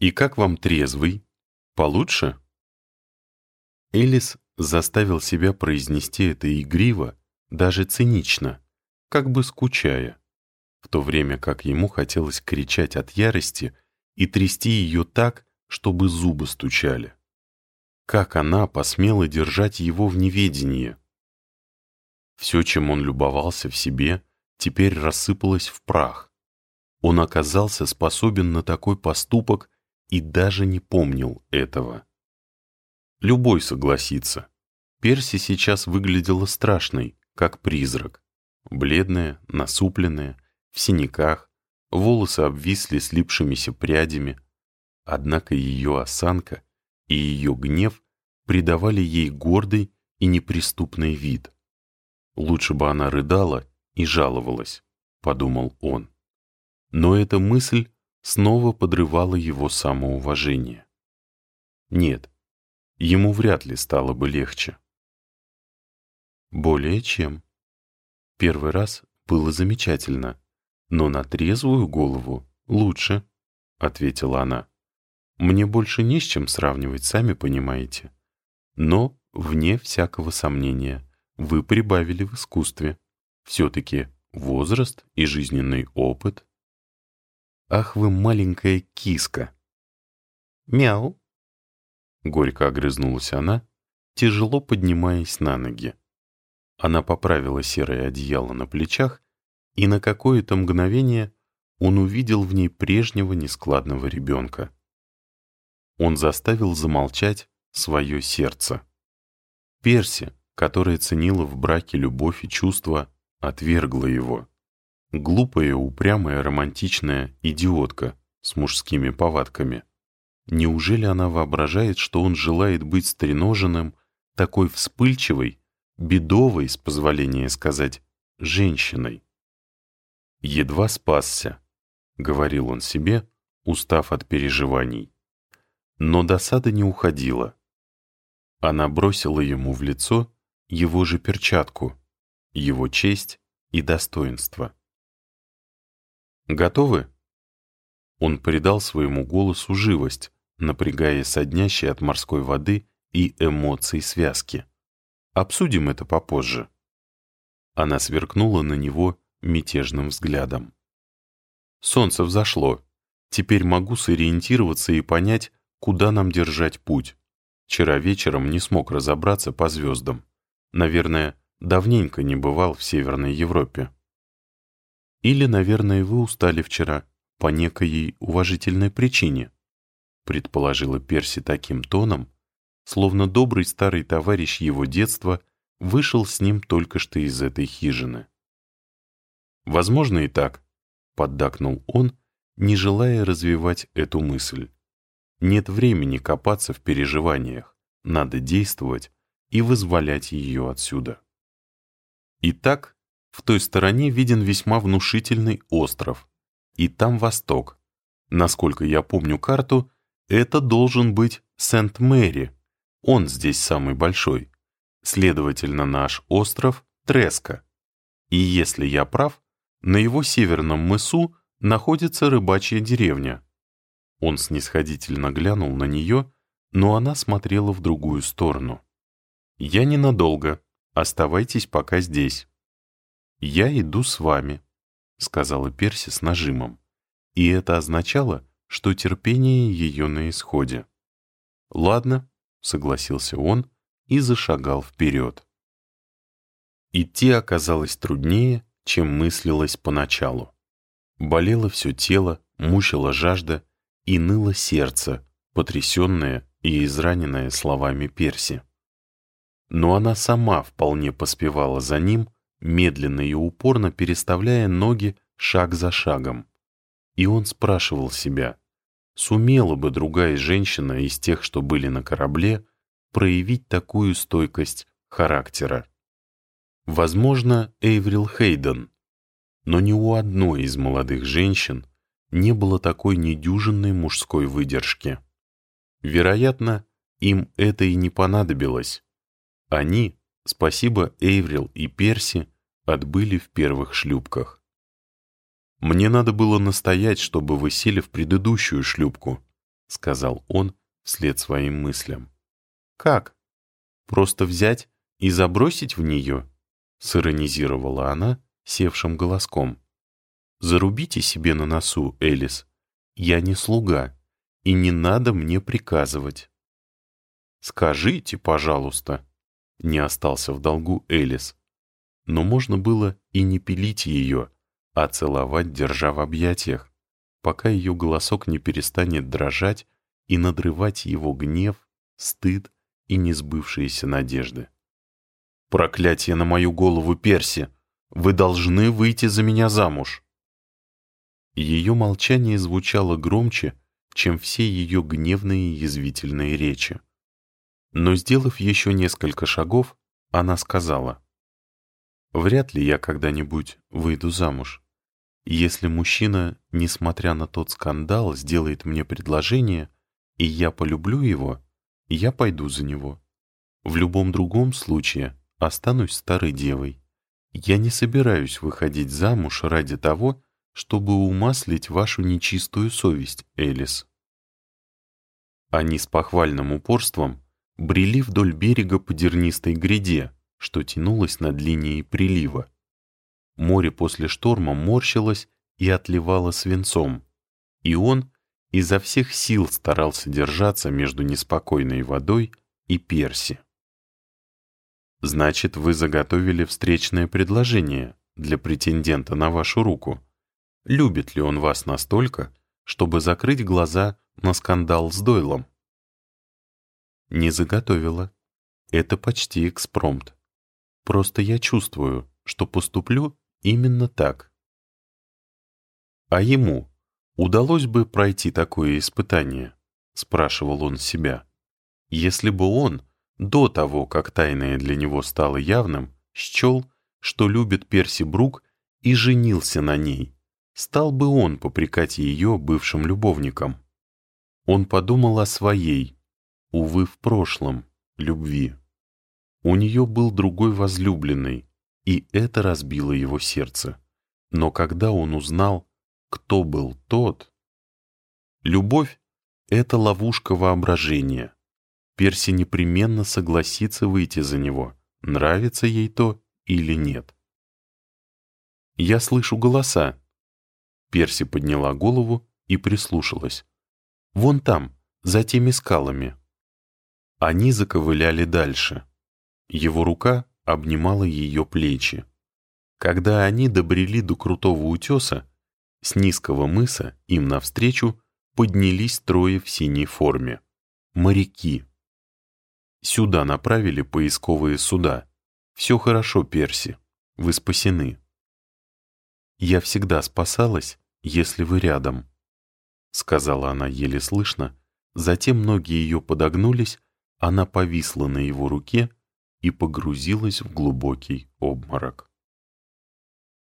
«И как вам трезвый? Получше?» Элис заставил себя произнести это игриво, даже цинично, как бы скучая, в то время как ему хотелось кричать от ярости и трясти ее так, чтобы зубы стучали. Как она посмела держать его в неведении? Все, чем он любовался в себе, теперь рассыпалось в прах. Он оказался способен на такой поступок и даже не помнил этого. Любой согласится. Перси сейчас выглядела страшной, как призрак. Бледная, насупленная, в синяках, волосы обвисли слипшимися прядями. Однако ее осанка и ее гнев придавали ей гордый и неприступный вид. Лучше бы она рыдала и жаловалась, подумал он. Но эта мысль снова подрывала его самоуважение. Нет, ему вряд ли стало бы легче. Более чем. Первый раз было замечательно, но на трезвую голову лучше, — ответила она. Мне больше не с чем сравнивать, сами понимаете. Но, вне всякого сомнения, вы прибавили в искусстве. Все-таки возраст и жизненный опыт. Ах вы маленькая киска! Мяу! Горько огрызнулась она, тяжело поднимаясь на ноги. Она поправила серое одеяло на плечах, и на какое-то мгновение он увидел в ней прежнего нескладного ребенка. Он заставил замолчать свое сердце. Перси, которая ценила в браке любовь и чувства, отвергла его. Глупая, упрямая, романтичная идиотка с мужскими повадками. Неужели она воображает, что он желает быть стреноженным, такой вспыльчивой, бедовой, с позволения сказать, женщиной? «Едва спасся», — говорил он себе, устав от переживаний. Но досада не уходила. Она бросила ему в лицо его же перчатку, его честь и достоинство. «Готовы?» Он придал своему голосу живость, напрягая соднящие от морской воды и эмоций связки. Обсудим это попозже. Она сверкнула на него мятежным взглядом. Солнце взошло. Теперь могу сориентироваться и понять, куда нам держать путь. Вчера вечером не смог разобраться по звездам. Наверное, давненько не бывал в Северной Европе. Или, наверное, вы устали вчера по некой уважительной причине предположила Перси таким тоном, словно добрый старый товарищ его детства вышел с ним только что из этой хижины. «Возможно и так», — поддакнул он, не желая развивать эту мысль. «Нет времени копаться в переживаниях, надо действовать и вызволять ее отсюда». Итак, в той стороне виден весьма внушительный остров, и там восток. Насколько я помню карту, это должен быть Сент-Мэри. Он здесь самый большой. Следовательно, наш остров — Треска. И если я прав, на его северном мысу находится рыбачья деревня. Он снисходительно глянул на нее, но она смотрела в другую сторону. «Я ненадолго. Оставайтесь пока здесь». «Я иду с вами», — сказала Перси с нажимом. И это означало, что терпение ее на исходе. «Ладно», — согласился он и зашагал вперед. Идти оказалось труднее, чем мыслилось поначалу. Болело все тело, мучила жажда и ныло сердце, потрясенное и израненное словами Перси. Но она сама вполне поспевала за ним, медленно и упорно переставляя ноги шаг за шагом. И он спрашивал себя, сумела бы другая женщина из тех, что были на корабле, проявить такую стойкость характера. Возможно, Эйврил Хейден, но ни у одной из молодых женщин не было такой недюжинной мужской выдержки. Вероятно, им это и не понадобилось. Они, спасибо Эйврил и Перси, отбыли в первых шлюпках. Мне надо было настоять, чтобы вы сели в предыдущую шлюпку», сказал он вслед своим мыслям. «Как? Просто взять и забросить в нее?» — сиронизировала она севшим голоском. «Зарубите себе на носу, Элис. Я не слуга, и не надо мне приказывать». «Скажите, пожалуйста», — не остался в долгу Элис. Но можно было и не пилить ее, а целовать, держа в объятиях, пока ее голосок не перестанет дрожать и надрывать его гнев, стыд и несбывшиеся надежды. «Проклятие на мою голову, Перси! Вы должны выйти за меня замуж!» Ее молчание звучало громче, чем все ее гневные язвительные речи. Но, сделав еще несколько шагов, она сказала, «Вряд ли я когда-нибудь выйду замуж. Если мужчина, несмотря на тот скандал, сделает мне предложение, и я полюблю его, я пойду за него. В любом другом случае останусь старой девой. Я не собираюсь выходить замуж ради того, чтобы умаслить вашу нечистую совесть, Элис». Они с похвальным упорством брели вдоль берега по дернистой гряде, что тянулась над линией прилива. Море после шторма морщилось и отливало свинцом, и он изо всех сил старался держаться между неспокойной водой и Перси. «Значит, вы заготовили встречное предложение для претендента на вашу руку. Любит ли он вас настолько, чтобы закрыть глаза на скандал с Дойлом?» Не заготовила. Это почти экспромт. Просто я чувствую, что поступлю именно так. А ему удалось бы пройти такое испытание, спрашивал он себя, если бы он, до того, как тайное для него стало явным, счел, что любит Перси Брук и женился на ней, стал бы он попрекать ее бывшим любовником. Он подумал о своей, увы, в прошлом, любви. У нее был другой возлюбленный, и это разбило его сердце. Но когда он узнал, кто был тот... Любовь — это ловушка воображения. Перси непременно согласится выйти за него, нравится ей то или нет. «Я слышу голоса». Перси подняла голову и прислушалась. «Вон там, за теми скалами». Они заковыляли дальше. Его рука обнимала ее плечи. Когда они добрели до крутого утеса, с низкого мыса им навстречу поднялись трое в синей форме. Моряки. Сюда направили поисковые суда. Все хорошо, Перси. Вы спасены. Я всегда спасалась, если вы рядом, — сказала она еле слышно. Затем ноги ее подогнулись, она повисла на его руке и погрузилась в глубокий обморок.